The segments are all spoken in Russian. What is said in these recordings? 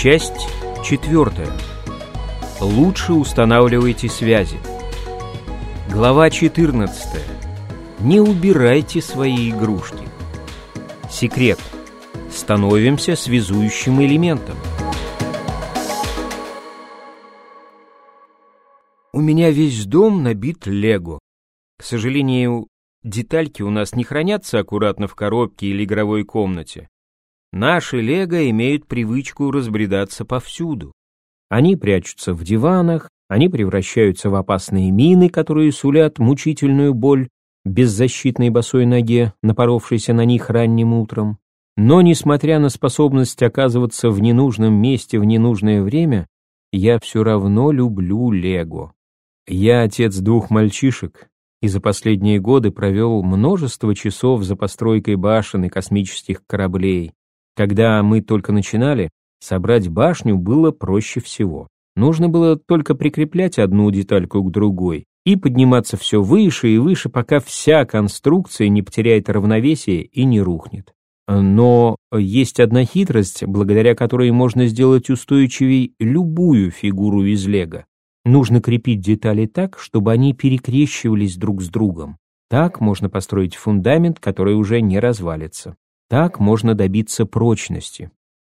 Часть четвертая. Лучше устанавливайте связи. Глава 14. Не убирайте свои игрушки. Секрет. Становимся связующим элементом. У меня весь дом набит лего. К сожалению, детальки у нас не хранятся аккуратно в коробке или игровой комнате. Наши лего имеют привычку разбредаться повсюду. Они прячутся в диванах, они превращаются в опасные мины, которые сулят мучительную боль беззащитной босой ноге, напоровшейся на них ранним утром. Но, несмотря на способность оказываться в ненужном месте в ненужное время, я все равно люблю Лего. Я отец двух мальчишек, и за последние годы провел множество часов за постройкой башен и космических кораблей. Когда мы только начинали, собрать башню было проще всего. Нужно было только прикреплять одну детальку к другой и подниматься все выше и выше, пока вся конструкция не потеряет равновесие и не рухнет. Но есть одна хитрость, благодаря которой можно сделать устойчивей любую фигуру из лего. Нужно крепить детали так, чтобы они перекрещивались друг с другом. Так можно построить фундамент, который уже не развалится. Так можно добиться прочности.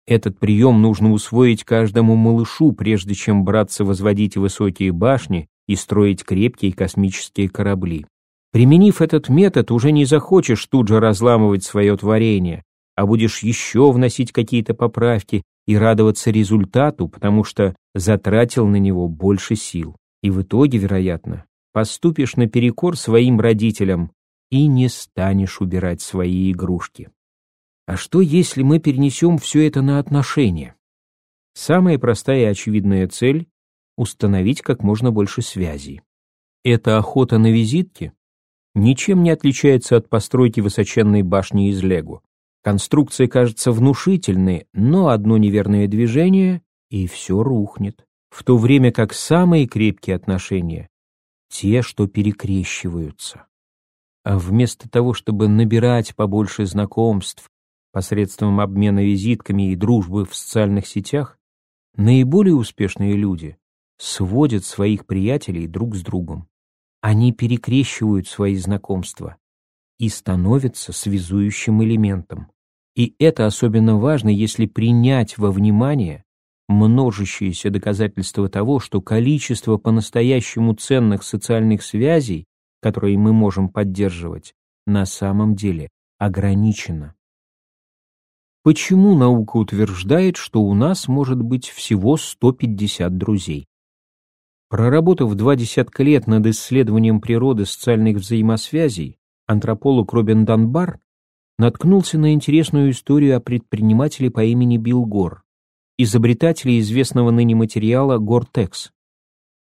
Этот прием нужно усвоить каждому малышу, прежде чем браться возводить высокие башни и строить крепкие космические корабли. Применив этот метод, уже не захочешь тут же разламывать свое творение, а будешь еще вносить какие-то поправки и радоваться результату, потому что затратил на него больше сил. И в итоге, вероятно, поступишь наперекор своим родителям и не станешь убирать свои игрушки. А что, если мы перенесем все это на отношения? Самая простая и очевидная цель — установить как можно больше связей. Эта охота на визитки ничем не отличается от постройки высоченной башни из Лего. Конструкция кажется внушительной, но одно неверное движение — и все рухнет. В то время как самые крепкие отношения — те, что перекрещиваются. А вместо того, чтобы набирать побольше знакомств, посредством обмена визитками и дружбы в социальных сетях, наиболее успешные люди сводят своих приятелей друг с другом. Они перекрещивают свои знакомства и становятся связующим элементом. И это особенно важно, если принять во внимание множащиеся доказательства того, что количество по-настоящему ценных социальных связей, которые мы можем поддерживать, на самом деле ограничено. Почему наука утверждает, что у нас может быть всего 150 друзей? Проработав два десятка лет над исследованием природы социальных взаимосвязей, антрополог Робин Данбар наткнулся на интересную историю о предпринимателе по имени Билл Гор, изобретателе известного ныне материала Гортекс.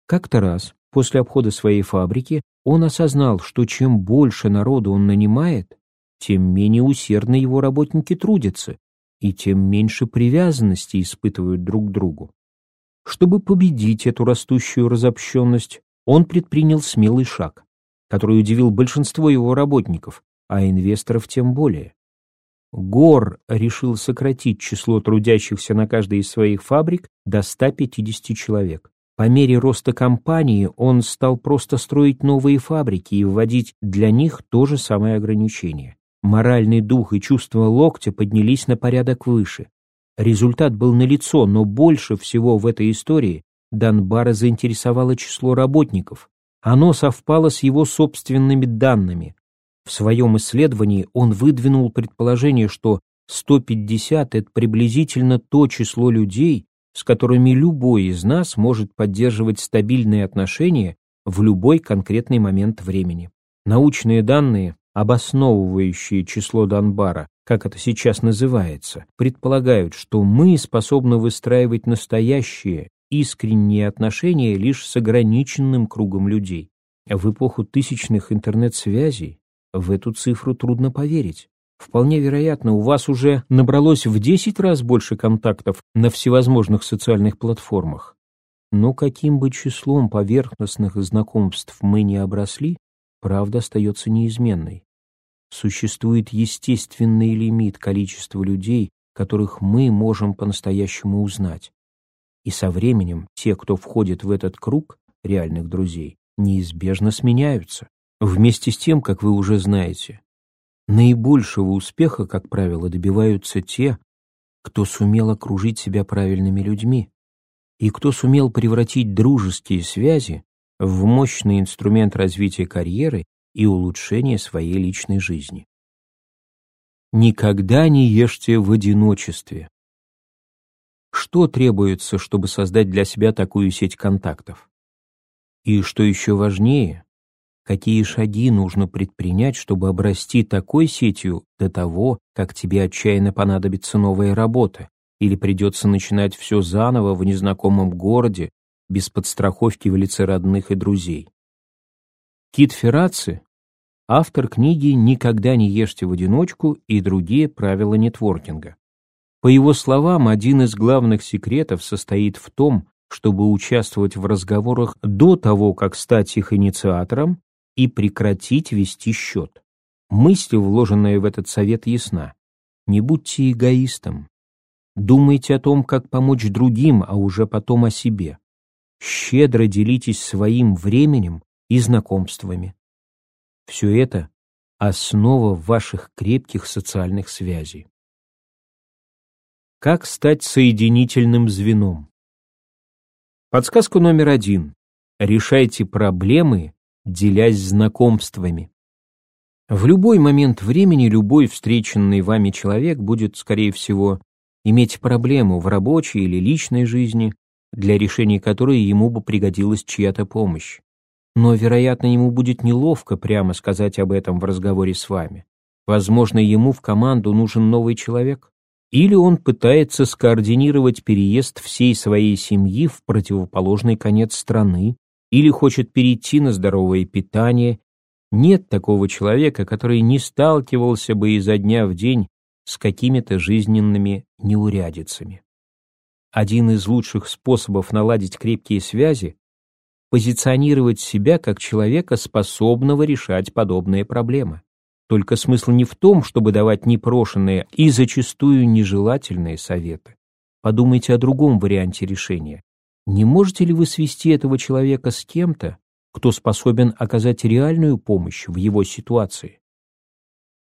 Как-то раз, после обхода своей фабрики, он осознал, что чем больше народу он нанимает, тем менее усердно его работники трудятся, и тем меньше привязанности испытывают друг к другу. Чтобы победить эту растущую разобщенность, он предпринял смелый шаг, который удивил большинство его работников, а инвесторов тем более. Гор решил сократить число трудящихся на каждой из своих фабрик до 150 человек. По мере роста компании он стал просто строить новые фабрики и вводить для них то же самое ограничение. Моральный дух и чувство локтя поднялись на порядок выше. Результат был налицо, но больше всего в этой истории Данбара заинтересовало число работников. Оно совпало с его собственными данными. В своем исследовании он выдвинул предположение, что 150 — это приблизительно то число людей, с которыми любой из нас может поддерживать стабильные отношения в любой конкретный момент времени. Научные данные обосновывающие число Донбара, как это сейчас называется, предполагают, что мы способны выстраивать настоящие, искренние отношения лишь с ограниченным кругом людей. В эпоху тысячных интернет-связей в эту цифру трудно поверить. Вполне вероятно, у вас уже набралось в 10 раз больше контактов на всевозможных социальных платформах. Но каким бы числом поверхностных знакомств мы не обросли, правда остается неизменной. Существует естественный лимит количества людей, которых мы можем по-настоящему узнать. И со временем те, кто входит в этот круг реальных друзей, неизбежно сменяются. Вместе с тем, как вы уже знаете, наибольшего успеха, как правило, добиваются те, кто сумел окружить себя правильными людьми и кто сумел превратить дружеские связи в мощный инструмент развития карьеры и улучшения своей личной жизни. Никогда не ешьте в одиночестве. Что требуется, чтобы создать для себя такую сеть контактов? И что еще важнее, какие шаги нужно предпринять, чтобы обрасти такой сетью до того, как тебе отчаянно понадобится новая работа, или придется начинать все заново в незнакомом городе, без подстраховки в лице родных и друзей. Кит Ферраци автор книги «Никогда не ешьте в одиночку» и другие правила нетворкинга. По его словам, один из главных секретов состоит в том, чтобы участвовать в разговорах до того, как стать их инициатором, и прекратить вести счет. Мысль, вложенная в этот совет, ясна. Не будьте эгоистом. Думайте о том, как помочь другим, а уже потом о себе. Щедро делитесь своим временем и знакомствами. Все это – основа ваших крепких социальных связей. Как стать соединительным звеном? Подсказка номер один. Решайте проблемы, делясь знакомствами. В любой момент времени любой встреченный вами человек будет, скорее всего, иметь проблему в рабочей или личной жизни, для решения которой ему бы пригодилась чья-то помощь но, вероятно, ему будет неловко прямо сказать об этом в разговоре с вами. Возможно, ему в команду нужен новый человек. Или он пытается скоординировать переезд всей своей семьи в противоположный конец страны, или хочет перейти на здоровое питание. Нет такого человека, который не сталкивался бы изо дня в день с какими-то жизненными неурядицами. Один из лучших способов наладить крепкие связи позиционировать себя как человека, способного решать подобные проблемы. Только смысл не в том, чтобы давать непрошенные и зачастую нежелательные советы. Подумайте о другом варианте решения. Не можете ли вы свести этого человека с кем-то, кто способен оказать реальную помощь в его ситуации?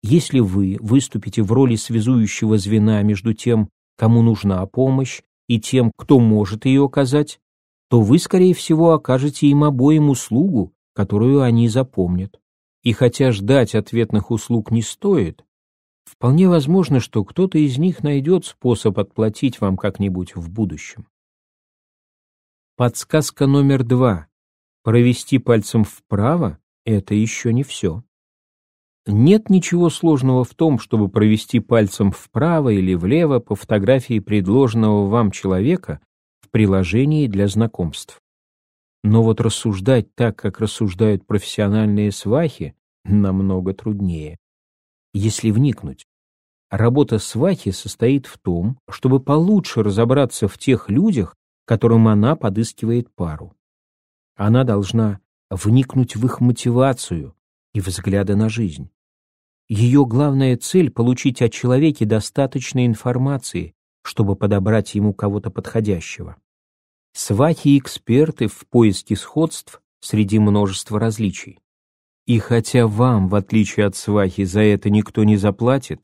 Если вы выступите в роли связующего звена между тем, кому нужна помощь, и тем, кто может ее оказать, то вы, скорее всего, окажете им обоим услугу, которую они запомнят. И хотя ждать ответных услуг не стоит, вполне возможно, что кто-то из них найдет способ отплатить вам как-нибудь в будущем. Подсказка номер два. Провести пальцем вправо – это еще не все. Нет ничего сложного в том, чтобы провести пальцем вправо или влево по фотографии предложенного вам человека приложении для знакомств. Но вот рассуждать так, как рассуждают профессиональные свахи, намного труднее. Если вникнуть, работа свахи состоит в том, чтобы получше разобраться в тех людях, которым она подыскивает пару. Она должна вникнуть в их мотивацию и взгляды на жизнь. Ее главная цель — получить о человеке достаточно информации, чтобы подобрать ему кого-то подходящего. Свахи-эксперты в поиске сходств среди множества различий. И хотя вам, в отличие от свахи, за это никто не заплатит,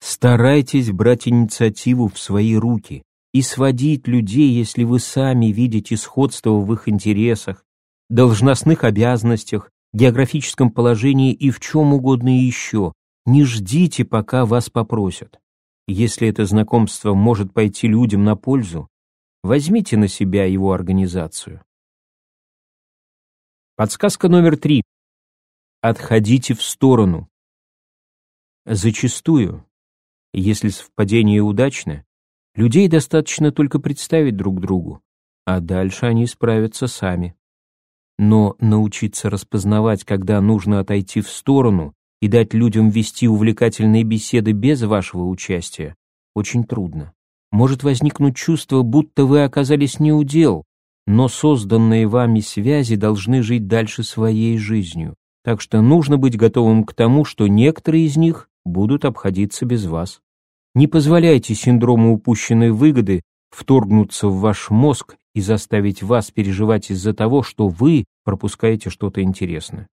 старайтесь брать инициативу в свои руки и сводить людей, если вы сами видите сходство в их интересах, должностных обязанностях, географическом положении и в чем угодно еще. Не ждите, пока вас попросят. Если это знакомство может пойти людям на пользу, возьмите на себя его организацию. Подсказка номер три. Отходите в сторону. Зачастую, если совпадение удачно, людей достаточно только представить друг другу, а дальше они справятся сами. Но научиться распознавать, когда нужно отойти в сторону и дать людям вести увлекательные беседы без вашего участия, очень трудно. Может возникнуть чувство, будто вы оказались не у дел, но созданные вами связи должны жить дальше своей жизнью, так что нужно быть готовым к тому, что некоторые из них будут обходиться без вас. Не позволяйте синдрому упущенной выгоды вторгнуться в ваш мозг и заставить вас переживать из-за того, что вы пропускаете что-то интересное.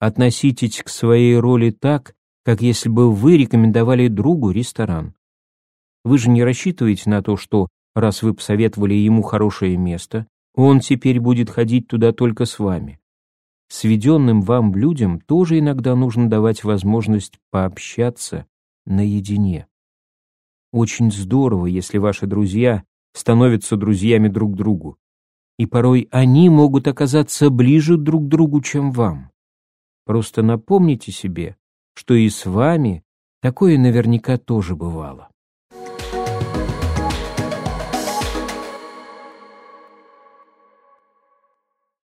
Относитесь к своей роли так, как если бы вы рекомендовали другу ресторан. Вы же не рассчитываете на то, что, раз вы посоветовали ему хорошее место, он теперь будет ходить туда только с вами. Сведенным вам людям тоже иногда нужно давать возможность пообщаться наедине. Очень здорово, если ваши друзья становятся друзьями друг другу, и порой они могут оказаться ближе друг к другу, чем вам. Просто напомните себе, что и с вами такое наверняка тоже бывало.